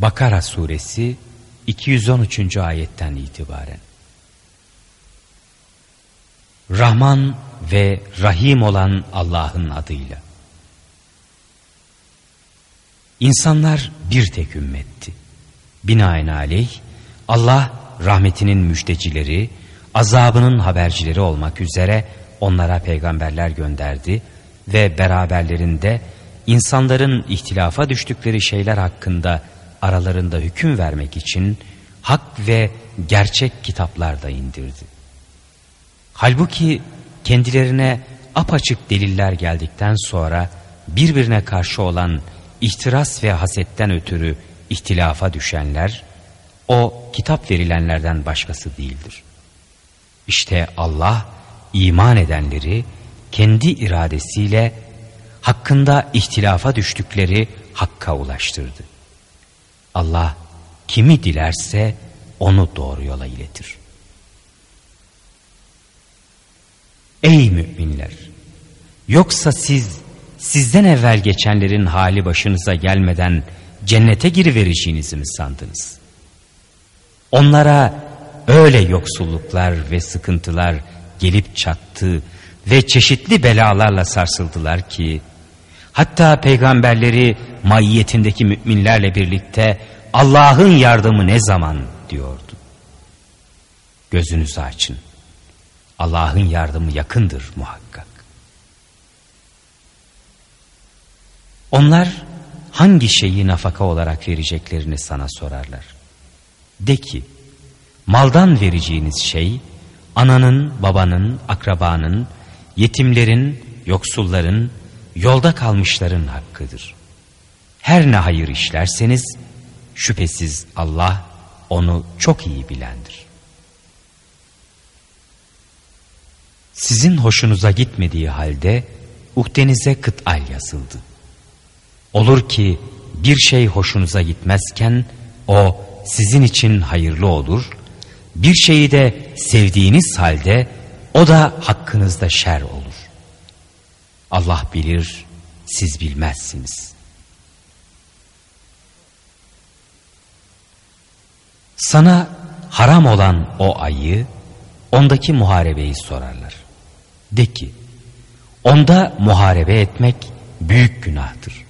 Bakara suresi 213. ayetten itibaren Rahman ve Rahim olan Allah'ın adıyla. İnsanlar bir tek ümmetti. Binaenaleyh Allah rahmetinin müjdecileri, azabının habercileri olmak üzere onlara peygamberler gönderdi ve beraberlerinde insanların ihtilafa düştükleri şeyler hakkında aralarında hüküm vermek için hak ve gerçek kitaplar da indirdi. Halbuki kendilerine apaçık deliller geldikten sonra birbirine karşı olan ihtiras ve hasetten ötürü ihtilafa düşenler, o kitap verilenlerden başkası değildir. İşte Allah iman edenleri kendi iradesiyle hakkında ihtilafa düştükleri hakka ulaştırdı. Allah kimi dilerse onu doğru yola iletir. Ey müminler! Yoksa siz sizden evvel geçenlerin hali başınıza gelmeden cennete girivereceğinizi mi sandınız? Onlara öyle yoksulluklar ve sıkıntılar gelip çattı ve çeşitli belalarla sarsıldılar ki hatta peygamberleri maiyetindeki müminlerle birlikte Allah'ın yardımı ne zaman diyordu. Gözünüzü açın. Allah'ın yardımı yakındır muhakkak. Onlar hangi şeyi nafaka olarak vereceklerini sana sorarlar. De ki, maldan vereceğiniz şey, ananın, babanın, akrabanın, yetimlerin, yoksulların, yolda kalmışların hakkıdır. Her ne hayır işlerseniz, şüphesiz Allah onu çok iyi bilendir. Sizin hoşunuza gitmediği halde, uhdenize kıt'al yazıldı. Olur ki bir şey hoşunuza gitmezken o sizin için hayırlı olur. Bir şeyi de sevdiğiniz halde o da hakkınızda şer olur. Allah bilir, siz bilmezsiniz. Sana haram olan o ayı, ondaki muharebeyi sorarlar. De ki, onda muharebe etmek büyük günahtır.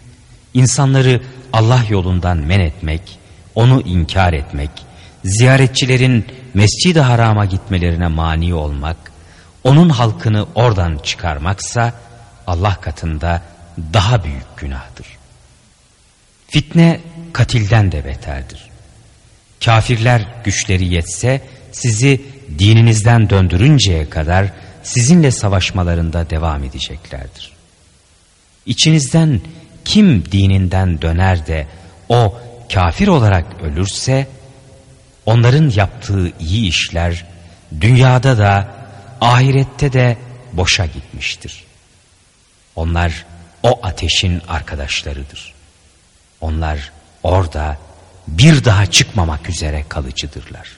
İnsanları Allah yolundan men etmek, onu inkar etmek, ziyaretçilerin mescid-i harama gitmelerine mani olmak, onun halkını oradan çıkarmaksa Allah katında daha büyük günahtır. Fitne katilden de beterdir. Kafirler güçleri yetse sizi dininizden döndürünceye kadar sizinle savaşmalarında devam edeceklerdir. İçinizden kim dininden döner de o kafir olarak ölürse onların yaptığı iyi işler dünyada da ahirette de boşa gitmiştir. Onlar o ateşin arkadaşlarıdır. Onlar orada bir daha çıkmamak üzere kalıcıdırlar.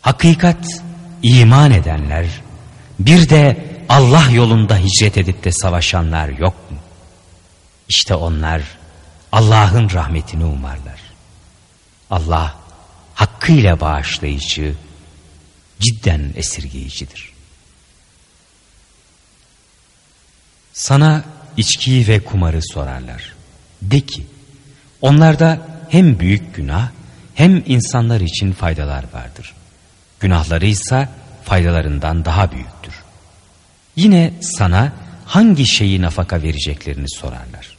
Hakikat iman edenler bir de Allah yolunda hicret edip de savaşanlar yok mu? İşte onlar Allah'ın rahmetini umarlar. Allah hakkıyla bağışlayıcı, cidden esirgeyicidir. Sana içkiyi ve kumarı sorarlar. De ki, onlarda hem büyük günah hem insanlar için faydalar vardır. Günahları ise faydalarından daha büyüktür. Yine sana hangi şeyi nafaka vereceklerini sorarlar.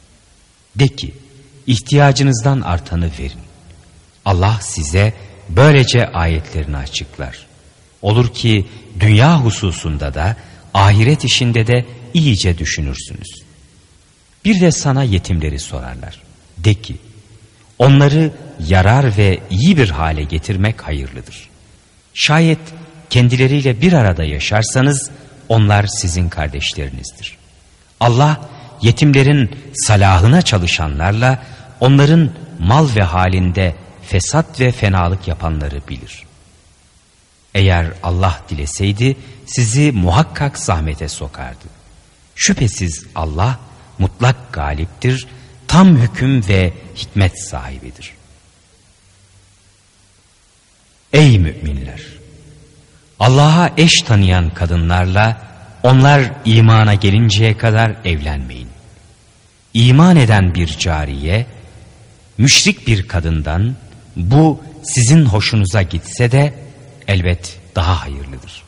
De ki ihtiyacınızdan artanı verin. Allah size böylece ayetlerini açıklar. Olur ki dünya hususunda da ahiret işinde de iyice düşünürsünüz. Bir de sana yetimleri sorarlar. De ki onları yarar ve iyi bir hale getirmek hayırlıdır. Şayet kendileriyle bir arada yaşarsanız onlar sizin kardeşlerinizdir. Allah yetimlerin salahına çalışanlarla onların mal ve halinde fesat ve fenalık yapanları bilir. Eğer Allah dileseydi sizi muhakkak zahmete sokardı. Şüphesiz Allah mutlak galiptir, tam hüküm ve hikmet sahibidir. Ey müminler! Allah'a eş tanıyan kadınlarla onlar imana gelinceye kadar evlenmeyin. İman eden bir cariye, müşrik bir kadından bu sizin hoşunuza gitse de elbet daha hayırlıdır.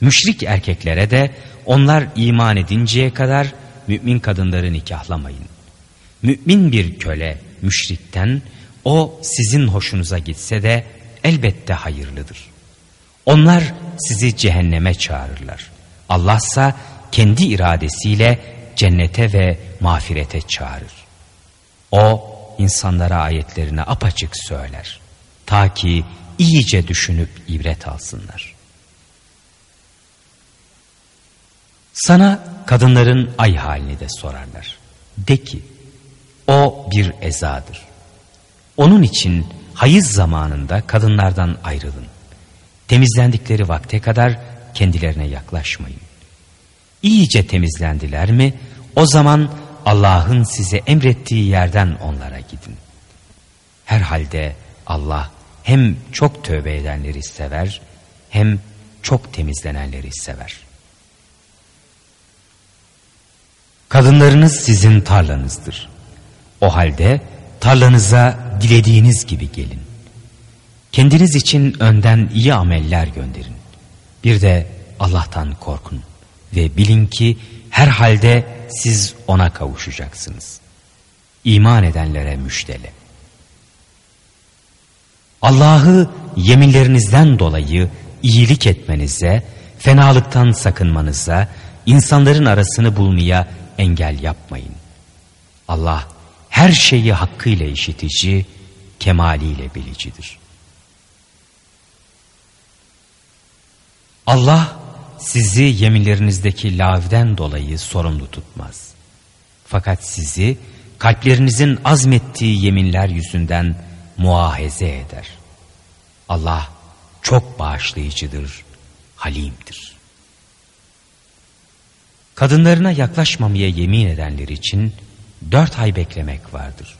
Müşrik erkeklere de onlar iman edinceye kadar mümin kadınları nikahlamayın. Mümin bir köle müşrikten o sizin hoşunuza gitse de elbette hayırlıdır. Onlar sizi cehenneme çağırırlar. Allah ise kendi iradesiyle cennete ve mağfirete çağırır. O insanlara ayetlerini apaçık söyler. Ta ki iyice düşünüp ibret alsınlar. Sana kadınların ay halini de sorarlar. De ki o bir ezadır. Onun için hayız zamanında kadınlardan ayrılın. Temizlendikleri vakte kadar kendilerine yaklaşmayın. İyice temizlendiler mi o zaman Allah'ın size emrettiği yerden onlara gidin. Herhalde Allah hem çok tövbe edenleri sever hem çok temizlenenleri sever. Kadınlarınız sizin tarlanızdır. O halde tarlanıza dilediğiniz gibi gelin. Kendiniz için önden iyi ameller gönderin. Bir de Allah'tan korkun ve bilin ki herhalde siz ona kavuşacaksınız. İman edenlere müştele. Allah'ı yeminlerinizden dolayı iyilik etmenize, fenalıktan sakınmanıza, insanların arasını bulmaya engel yapmayın. Allah her şeyi hakkıyla işitici, kemaliyle bilicidir. Allah sizi yeminlerinizdeki lavden dolayı sorumlu tutmaz. Fakat sizi kalplerinizin azmettiği yeminler yüzünden muahaze eder. Allah çok bağışlayıcıdır, halimdir. Kadınlarına yaklaşmamaya yemin edenler için dört ay beklemek vardır.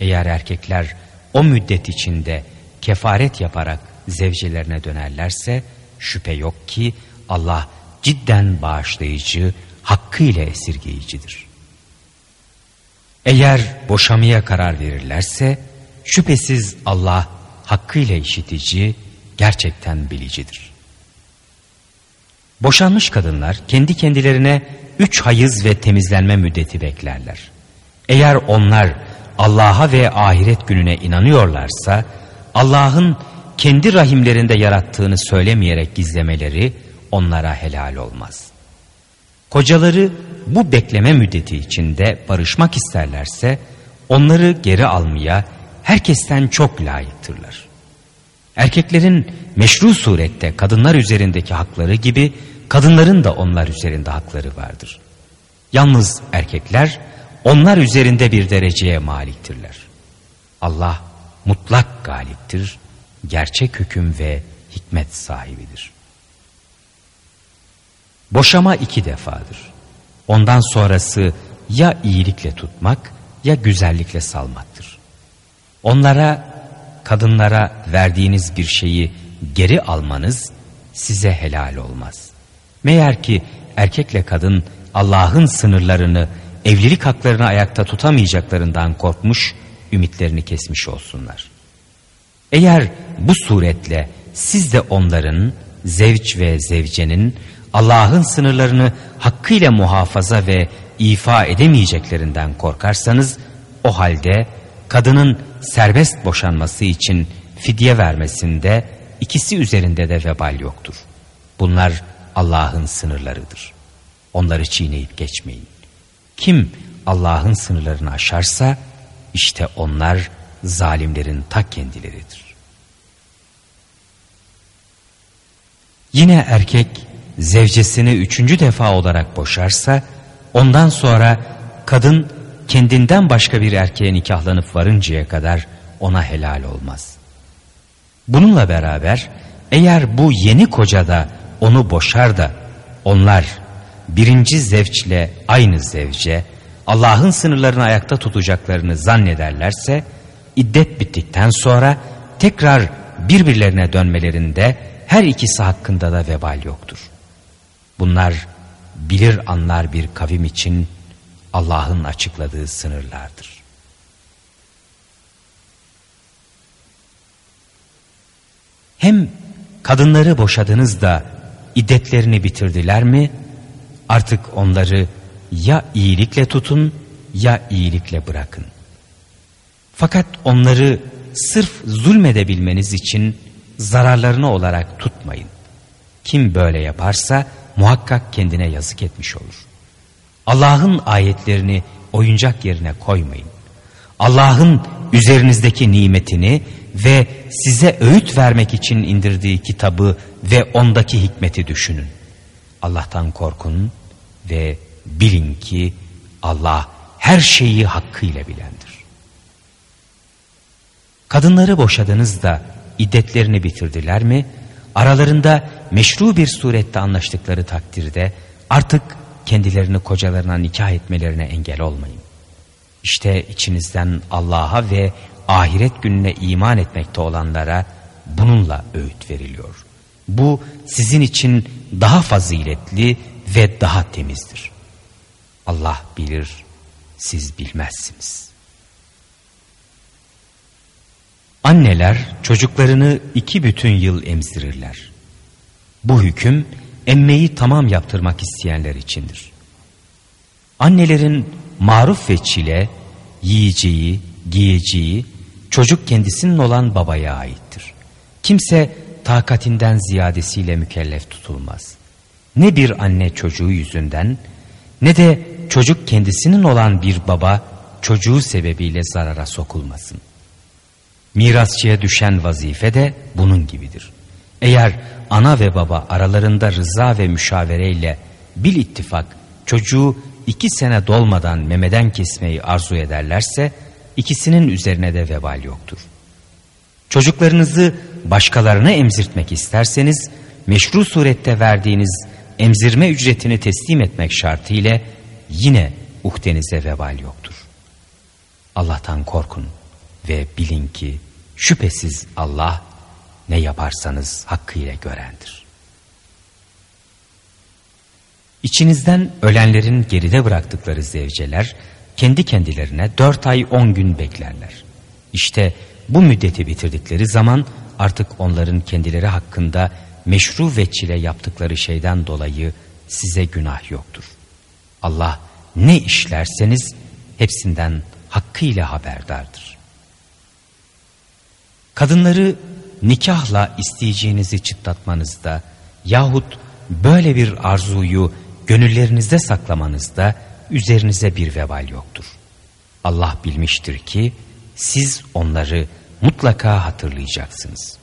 Eğer erkekler o müddet içinde kefaret yaparak zevcelerine dönerlerse şüphe yok ki Allah cidden bağışlayıcı, hakkıyla esirgeyicidir. Eğer boşamaya karar verirlerse şüphesiz Allah hakkıyla işitici, gerçekten bilicidir. Boşanmış kadınlar kendi kendilerine üç hayız ve temizlenme müddeti beklerler. Eğer onlar Allah'a ve ahiret gününe inanıyorlarsa Allah'ın kendi rahimlerinde yarattığını söylemeyerek gizlemeleri onlara helal olmaz. Kocaları bu bekleme müddeti içinde barışmak isterlerse onları geri almaya herkesten çok layıktırlar. Erkeklerin meşru surette kadınlar üzerindeki hakları gibi kadınların da onlar üzerinde hakları vardır. Yalnız erkekler onlar üzerinde bir dereceye maliktirler. Allah mutlak galiptir, gerçek hüküm ve hikmet sahibidir. Boşama iki defadır. Ondan sonrası ya iyilikle tutmak ya güzellikle salmaktır. Onlara, kadınlara verdiğiniz bir şeyi geri almanız size helal olmaz. Meğer ki erkekle kadın Allah'ın sınırlarını, evlilik haklarını ayakta tutamayacaklarından korkmuş, ümitlerini kesmiş olsunlar. Eğer bu suretle siz de onların, zevç ve zevcenin Allah'ın sınırlarını hakkıyla muhafaza ve ifa edemeyeceklerinden korkarsanız o halde kadının serbest boşanması için fidye vermesinde ikisi üzerinde de vebal yoktur. Bunlar Allah'ın sınırlarıdır. Onları çiğneyip geçmeyin. Kim Allah'ın sınırlarını aşarsa işte onlar zalimlerin ta kendileridir. Yine erkek zevcesini üçüncü defa olarak boşarsa ondan sonra kadın kendinden başka bir erkeğe nikahlanıp varıncaya kadar ona helal olmaz. Bununla beraber eğer bu yeni koca da onu boşar da onlar birinci zevçle aynı zevce Allah'ın sınırlarını ayakta tutacaklarını zannederlerse iddet bittikten sonra tekrar birbirlerine dönmelerinde her ikisi hakkında da vebal yoktur. Bunlar bilir anlar bir kavim için Allah'ın açıkladığı sınırlardır. Hem kadınları boşadınız da iddetlerini bitirdiler mi? Artık onları ya iyilikle tutun ya iyilikle bırakın. Fakat onları sırf zulmedebilmeniz için zararlarını olarak tutmayın. Kim böyle yaparsa muhakkak kendine yazık etmiş olur. Allah'ın ayetlerini oyuncak yerine koymayın. Allah'ın üzerinizdeki nimetini ve size öğüt vermek için indirdiği kitabı ve ondaki hikmeti düşünün. Allah'tan korkun ve bilin ki Allah her şeyi hakkıyla bilendir. Kadınları boşadınız da iddetlerini bitirdiler mi? Aralarında meşru bir surette anlaştıkları takdirde artık kendilerini kocalarına nikah etmelerine engel olmayın. İşte içinizden Allah'a ve ahiret gününe iman etmekte olanlara bununla öğüt veriliyor. Bu sizin için daha faziletli ve daha temizdir. Allah bilir, siz bilmezsiniz. Anneler çocuklarını iki bütün yıl emzirirler. Bu hüküm emmeyi tamam yaptırmak isteyenler içindir. Annelerin maruf ve çile, yiyeceği, giyeceği, çocuk kendisinin olan babaya aittir. Kimse takatinden ziyadesiyle mükellef tutulmaz. Ne bir anne çocuğu yüzünden ne de çocuk kendisinin olan bir baba çocuğu sebebiyle zarara sokulmasın. Mirasçıya düşen vazife de bunun gibidir. Eğer ana ve baba aralarında rıza ve müşavereyle bil ittifak çocuğu iki sene dolmadan memeden kesmeyi arzu ederlerse ikisinin üzerine de vebal yoktur. Çocuklarınızı başkalarına emzirtmek isterseniz meşru surette verdiğiniz emzirme ücretini teslim etmek şartıyla yine uhdenize vebal yoktur. Allah'tan korkun ve bilin ki şüphesiz Allah ne yaparsanız hakkıyla görendir. İçinizden ölenlerin geride bıraktıkları zevceler kendi kendilerine dört ay on gün beklerler. İşte bu müddeti bitirdikleri zaman artık onların kendileri hakkında meşru veçile yaptıkları şeyden dolayı size günah yoktur. Allah ne işlerseniz hepsinden hakkıyla haberdardır. Kadınları nikahla isteyeceğinizi çıtlatmanızda yahut böyle bir arzuyu gönüllerinizde saklamanızda üzerinize bir vebal yoktur. Allah bilmiştir ki siz onları mutlaka hatırlayacaksınız.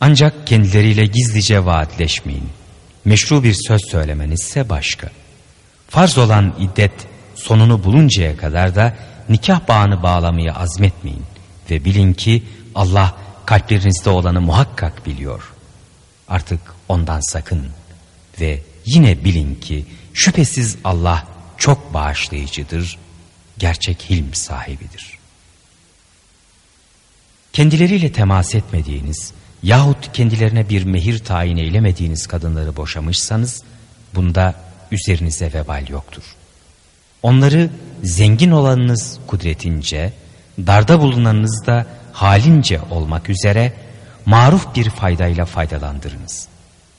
Ancak kendileriyle gizlice vaatleşmeyin. Meşru bir söz söylemenizse başka. Farz olan iddet sonunu buluncaya kadar da nikah bağını bağlamaya azmetmeyin. Ve bilin ki Allah kalplerinizde olanı muhakkak biliyor. Artık ondan sakın ve yine bilin ki şüphesiz Allah çok bağışlayıcıdır, gerçek hilm sahibidir. Kendileriyle temas etmediğiniz yahut kendilerine bir mehir tayin eylemediğiniz kadınları boşamışsanız bunda üzerinize vebal yoktur. Onları zengin olanınız kudretince, darda bulunanınız da halince olmak üzere maruf bir faydayla faydalandırınız.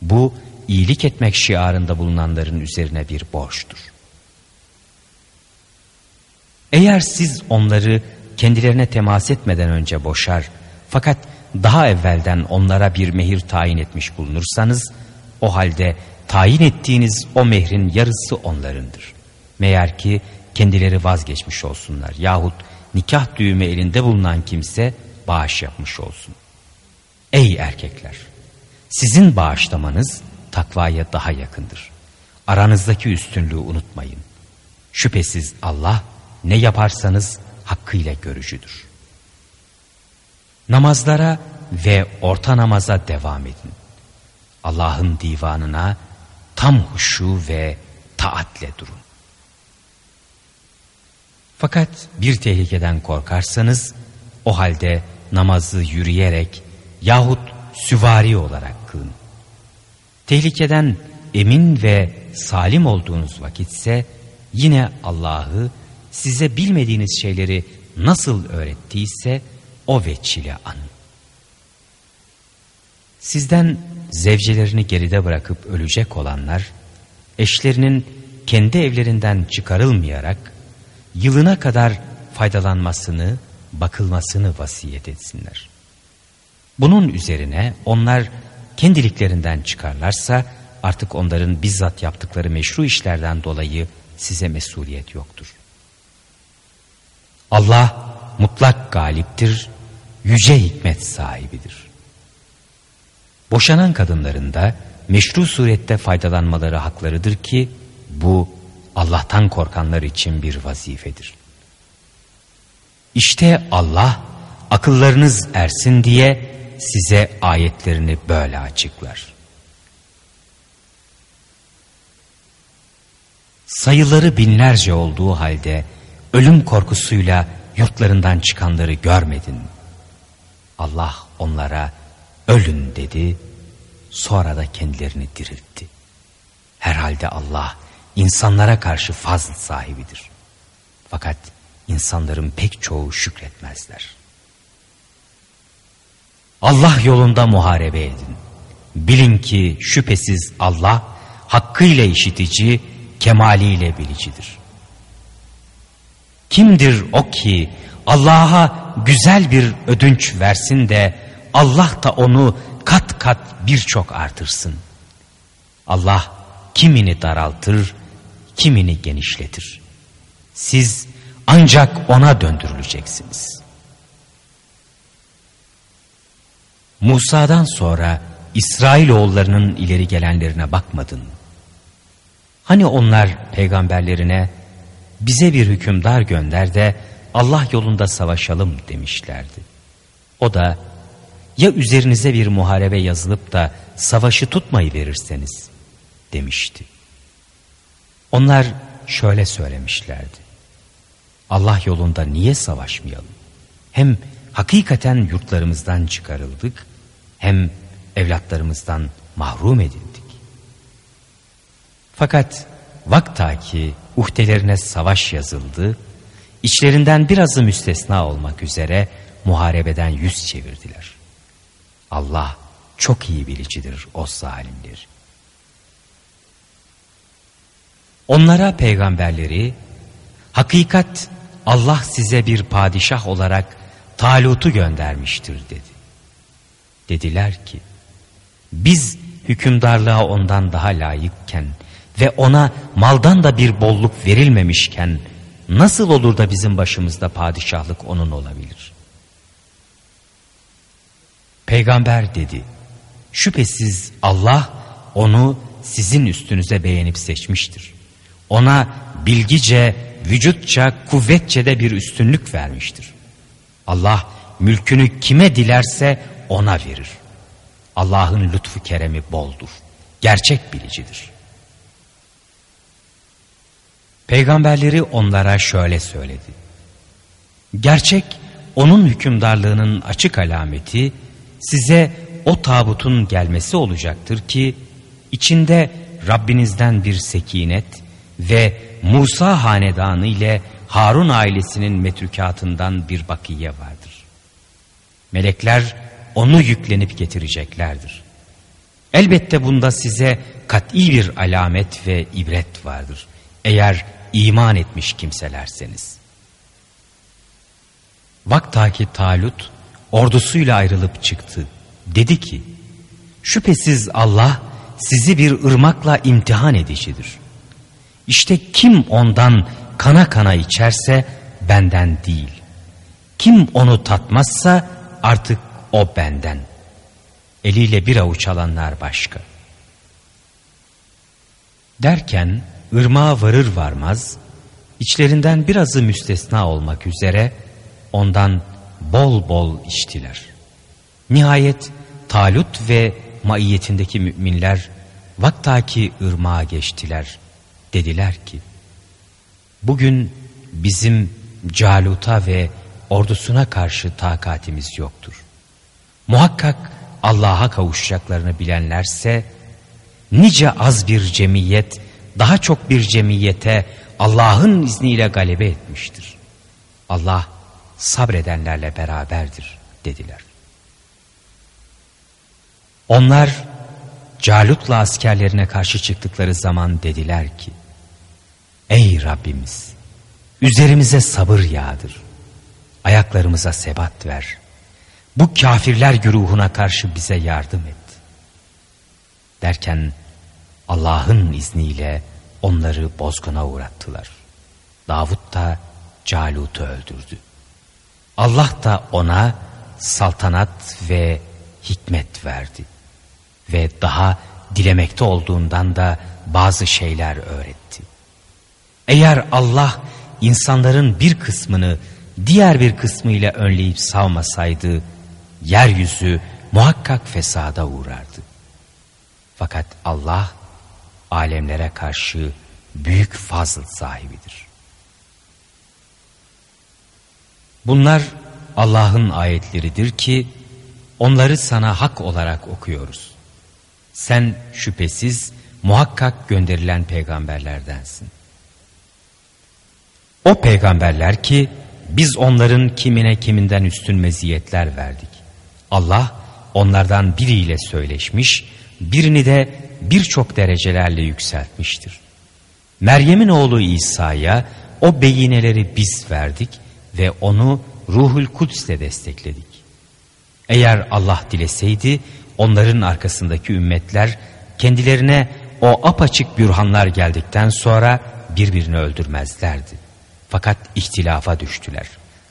Bu iyilik etmek şiarında bulunanların üzerine bir borçtur. Eğer siz onları kendilerine temas etmeden önce boşar fakat daha evvelden onlara bir mehir tayin etmiş bulunursanız o halde tayin ettiğiniz o mehrin yarısı onlarındır. Meğer ki kendileri vazgeçmiş olsunlar yahut nikah düğümü elinde bulunan kimse bağış yapmış olsun. Ey erkekler! Sizin bağışlamanız takvaya daha yakındır. Aranızdaki üstünlüğü unutmayın. Şüphesiz Allah ne yaparsanız hakkıyla görücüdür. Namazlara ve orta namaza devam edin. Allah'ın divanına tam huşu ve taatle durun. Fakat bir tehlikeden korkarsanız o halde namazı yürüyerek yahut süvari olarak kılın. Tehlikeden emin ve salim olduğunuz vakitse yine Allah'ı size bilmediğiniz şeyleri nasıl öğrettiyse o veçile anın. Sizden zevcelerini geride bırakıp ölecek olanlar, eşlerinin kendi evlerinden çıkarılmayarak yılına kadar faydalanmasını, bakılmasını vasiyet etsinler. Bunun üzerine onlar kendiliklerinden çıkarlarsa artık onların bizzat yaptıkları meşru işlerden dolayı size mesuliyet yoktur. Allah mutlak galiptir, yüce hikmet sahibidir. Boşanan kadınların da meşru surette faydalanmaları haklarıdır ki bu Allah'tan korkanlar için bir vazifedir. İşte Allah akıllarınız ersin diye size ayetlerini böyle açıklar. Sayıları binlerce olduğu halde ölüm korkusuyla yurtlarından çıkanları görmedin. Allah onlara ölün dedi, sonra da kendilerini diriltti. Herhalde Allah insanlara karşı fazl sahibidir. Fakat insanların pek çoğu şükretmezler. Allah yolunda muharebe edin. Bilin ki şüphesiz Allah hakkıyla işitici, kemaliyle bilicidir. Kimdir o ki Allah'a güzel bir ödünç versin de Allah da onu kat kat birçok artırsın. Allah kimini daraltır, kimini genişletir. Siz ancak ona döndürüleceksiniz. Musa'dan sonra İsrailoğullarının ileri gelenlerine bakmadın. Hani onlar peygamberlerine bize bir hükümdar gönder de Allah yolunda savaşalım demişlerdi. O da ya üzerinize bir muharebe yazılıp da savaşı tutmayı verirseniz demişti. Onlar şöyle söylemişlerdi. Allah yolunda niye savaşmayalım? Hem hakikaten yurtlarımızdan çıkarıldık hem evlatlarımızdan mahrum edildik. Fakat vakta ki uhdelerine savaş yazıldı, içlerinden birazı müstesna olmak üzere muharebeden yüz çevirdiler. Allah çok iyi bilicidir o zalimdir. Onlara peygamberleri, hakikat Allah size bir padişah olarak Talut'u göndermiştir dedi. Dediler ki, biz hükümdarlığa ondan daha layıkken ve ona maldan da bir bolluk verilmemişken nasıl olur da bizim başımızda padişahlık onun olabilir? Peygamber dedi, şüphesiz Allah onu sizin üstünüze beğenip seçmiştir. Ona bilgice, vücutça, kuvvetçe de bir üstünlük vermiştir. Allah mülkünü kime dilerse ona verir. Allah'ın lütfu keremi boldur. Gerçek bilicidir. Peygamberleri onlara şöyle söyledi. Gerçek onun hükümdarlığının açık alameti size o tabutun gelmesi olacaktır ki içinde Rabbinizden bir sekinet ve Musa hanedanı ile Harun ailesinin metrükatından bir bakiye vardır. Melekler onu yüklenip getireceklerdir. Elbette bunda size kat'i bir alamet ve ibret vardır. Eğer iman etmiş kimselerseniz. Vaktaki Talut ordusuyla ayrılıp çıktı. Dedi ki, şüphesiz Allah sizi bir ırmakla imtihan edicidir. İşte kim ondan kana kana içerse benden değil. Kim onu tatmazsa artık o benden. Eliyle bir avuç alanlar başka. Derken ırmağa varır varmaz içlerinden birazı müstesna olmak üzere ondan bol bol içtiler. Nihayet Talut ve maiyetindeki müminler vaktaki ırmağa geçtiler. Dediler ki, bugün bizim Calut'a ve ordusuna karşı takatimiz yoktur. Muhakkak Allah'a kavuşacaklarını bilenlerse nice az bir cemiyet daha çok bir cemiyete Allah'ın izniyle galebe etmiştir. Allah sabredenlerle beraberdir dediler. Onlar Calut'la askerlerine karşı çıktıkları zaman dediler ki Ey Rabbimiz üzerimize sabır yağdır. Ayaklarımıza sebat ver. Bu kafirler güruhuna karşı bize yardım et. Derken Allah'ın izniyle onları bozguna uğrattılar. Davut da Calut'u öldürdü. Allah da ona saltanat ve hikmet verdi. Ve daha dilemekte olduğundan da bazı şeyler öğretti. Eğer Allah insanların bir kısmını diğer bir kısmıyla önleyip savmasaydı, yeryüzü muhakkak fesada uğrardı. Fakat Allah alemlere karşı büyük fazl sahibidir. Bunlar Allah'ın ayetleridir ki onları sana hak olarak okuyoruz. Sen şüphesiz muhakkak gönderilen peygamberlerdensin. O peygamberler ki biz onların kimine kiminden üstün meziyetler verdik. Allah onlardan biriyle söyleşmiş, birini de birçok derecelerle yükseltmiştir. Meryem'in oğlu İsa'ya o beyineleri biz verdik ve onu Ruhul Kudüs'le destekledik. Eğer Allah dileseydi onların arkasındaki ümmetler kendilerine o apaçık bürhanlar geldikten sonra birbirini öldürmezlerdi. Fakat ihtilafa düştüler.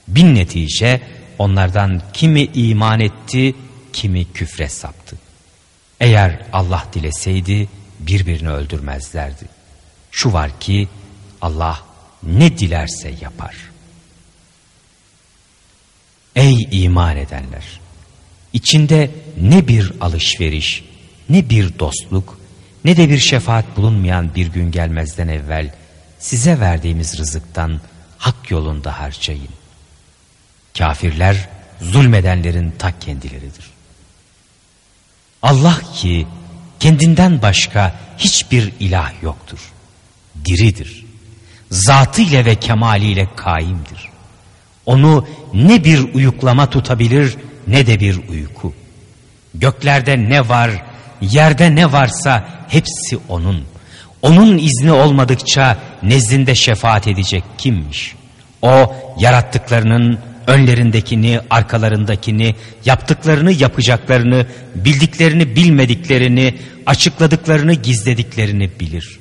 Bin netice onlardan kimi iman etti, kimi küfre saptı. Eğer Allah dileseydi birbirini öldürmezlerdi. Şu var ki Allah ne dilerse yapar. Ey iman edenler! İçinde ne bir alışveriş, ne bir dostluk, ne de bir şefaat bulunmayan bir gün gelmezden evvel size verdiğimiz rızıktan hak yolunda harcayın. Kafirler zulmedenlerin ta kendileridir. Allah ki kendinden başka hiçbir ilah yoktur. Diridir. Zatıyla ve kemaliyle kaimdir. Onu ne bir uyuklama tutabilir ne de bir uyku. Göklerde ne var, yerde ne varsa hepsi O'nun. Onun izni olmadıkça nezdinde şefaat edecek kimmiş? O yarattıklarının önlerindekini, arkalarındakini, yaptıklarını, yapacaklarını, bildiklerini, bilmediklerini, açıkladıklarını, gizlediklerini bilir.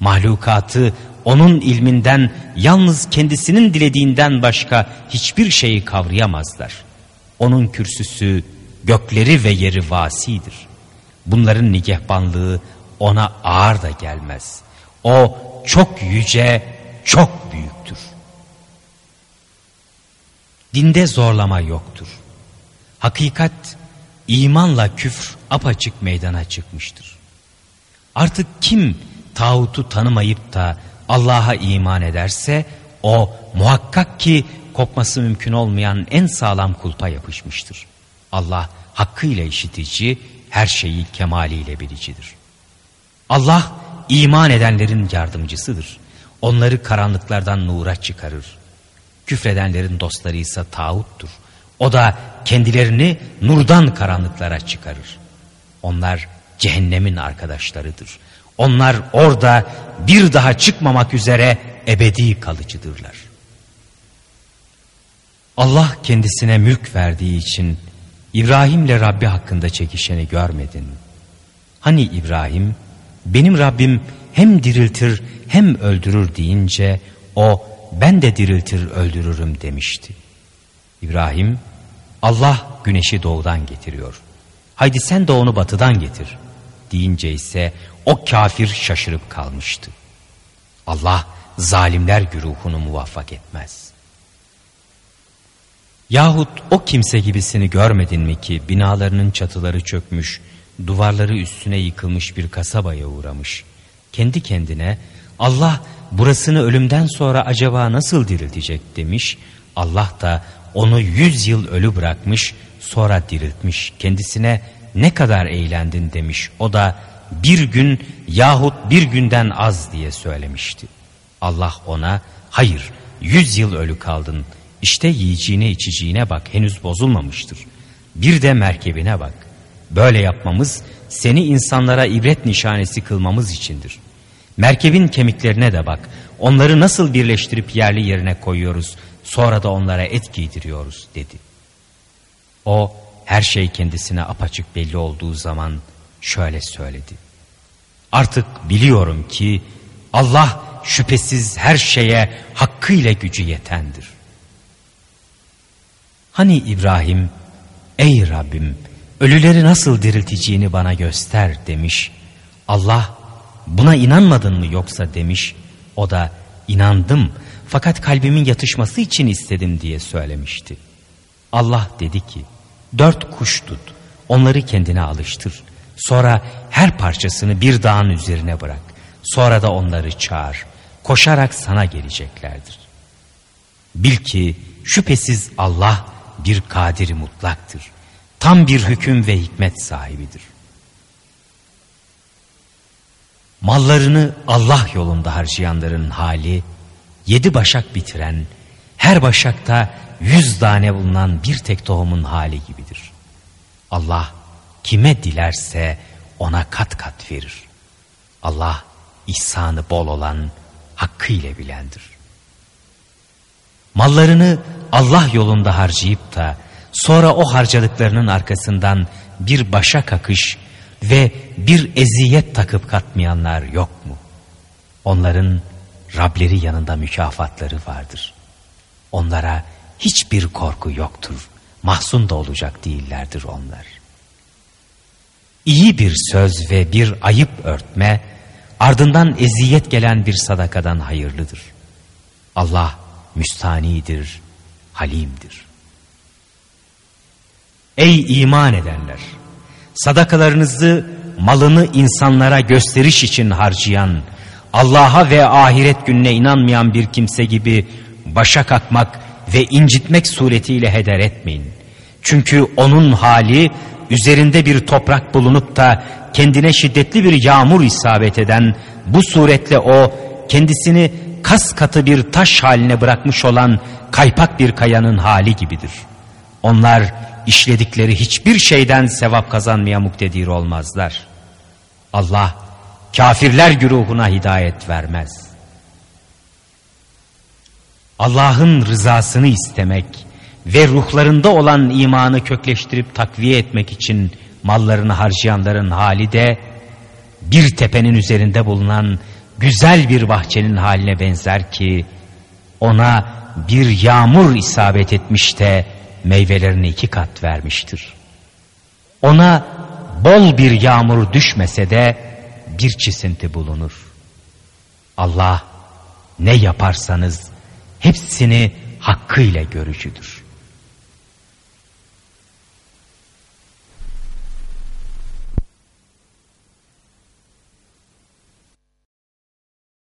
Mahlukatı onun ilminden yalnız kendisinin dilediğinden başka hiçbir şeyi kavrayamazlar. Onun kürsüsü gökleri ve yeri vasidir. Bunların nigehbanlığı ona ağır da gelmez. O çok yüce, çok büyüktür. Dinde zorlama yoktur. Hakikat imanla küfür apaçık meydana çıkmıştır. Artık kim tağutu tanımayıp da Allah'a iman ederse o muhakkak ki kopması mümkün olmayan en sağlam kulpa yapışmıştır. Allah hakkıyla işitici, her şeyi kemaliyle bilicidir. Allah iman edenlerin yardımcısıdır. Onları karanlıklardan nura çıkarır. Küfredenlerin dostları ise tağuttur. O da kendilerini nurdan karanlıklara çıkarır. Onlar cehennemin arkadaşlarıdır. Onlar orada bir daha çıkmamak üzere ebedi kalıcıdırlar. Allah kendisine mülk verdiği için İbrahim'le Rabbi hakkında çekişeni görmedin. Hani İbrahim benim Rabbim hem diriltir hem öldürür deyince o ben de diriltir öldürürüm demişti. İbrahim Allah güneşi doğudan getiriyor. Haydi sen de onu batıdan getir deyince ise o kafir şaşırıp kalmıştı. Allah zalimler güruhunu muvaffak etmez. Yahut o kimse gibisini görmedin mi ki binalarının çatıları çökmüş, duvarları üstüne yıkılmış bir kasabaya uğramış. Kendi kendine Allah burasını ölümden sonra acaba nasıl diriltecek demiş. Allah da onu yüz yıl ölü bırakmış sonra diriltmiş. Kendisine ne kadar eğlendin demiş. O da bir gün yahut bir günden az diye söylemişti. Allah ona hayır yüz yıl ölü kaldın. İşte yiyeceğine içeceğine bak henüz bozulmamıştır. Bir de merkebine bak. Böyle yapmamız seni insanlara ibret nişanesi kılmamız içindir. Merkebin kemiklerine de bak. Onları nasıl birleştirip yerli yerine koyuyoruz. Sonra da onlara et giydiriyoruz dedi. O her şey kendisine apaçık belli olduğu zaman şöyle söyledi. Artık biliyorum ki Allah şüphesiz her şeye hakkıyla gücü yetendir. Hani İbrahim, ey Rabbim ölüleri nasıl dirilteceğini bana göster demiş. Allah buna inanmadın mı yoksa demiş. O da inandım fakat kalbimin yatışması için istedim diye söylemişti. Allah dedi ki dört kuş tut onları kendine alıştır. Sonra her parçasını bir dağın üzerine bırak. Sonra da onları çağır. Koşarak sana geleceklerdir. Bil ki şüphesiz Allah bir kadiri mutlaktır. Tam bir hüküm ve hikmet sahibidir. Mallarını Allah yolunda harcayanların hali, yedi başak bitiren, her başakta yüz tane bulunan bir tek tohumun hali gibidir. Allah kime dilerse ona kat kat verir. Allah ihsanı bol olan hakkıyla bilendir. Mallarını Allah yolunda harcayıp da sonra o harcadıklarının arkasından bir başa kakış ve bir eziyet takıp katmayanlar yok mu? Onların Rableri yanında mükafatları vardır. Onlara hiçbir korku yoktur. Mahzun da olacak değillerdir onlar. İyi bir söz ve bir ayıp örtme, ardından eziyet gelen bir sadakadan hayırlıdır. Allah müstanidir, halimdir. Ey iman edenler! Sadakalarınızı, malını insanlara gösteriş için harcayan, Allah'a ve ahiret gününe inanmayan bir kimse gibi başa kalkmak ve incitmek suretiyle heder etmeyin. Çünkü onun hali üzerinde bir toprak bulunup da kendine şiddetli bir yağmur isabet eden bu suretle o kendisini kas katı bir taş haline bırakmış olan kaypak bir kayanın hali gibidir. Onlar işledikleri hiçbir şeyden sevap kazanmaya muktedir olmazlar. Allah kafirler güruhuna hidayet vermez. Allah'ın rızasını istemek ve ruhlarında olan imanı kökleştirip takviye etmek için mallarını harcayanların hali de bir tepenin üzerinde bulunan güzel bir bahçenin haline benzer ki ona bir yağmur isabet etmiş de meyvelerini iki kat vermiştir. Ona bol bir yağmur düşmese de bir çisinti bulunur. Allah ne yaparsanız hepsini hakkıyla görücüdür.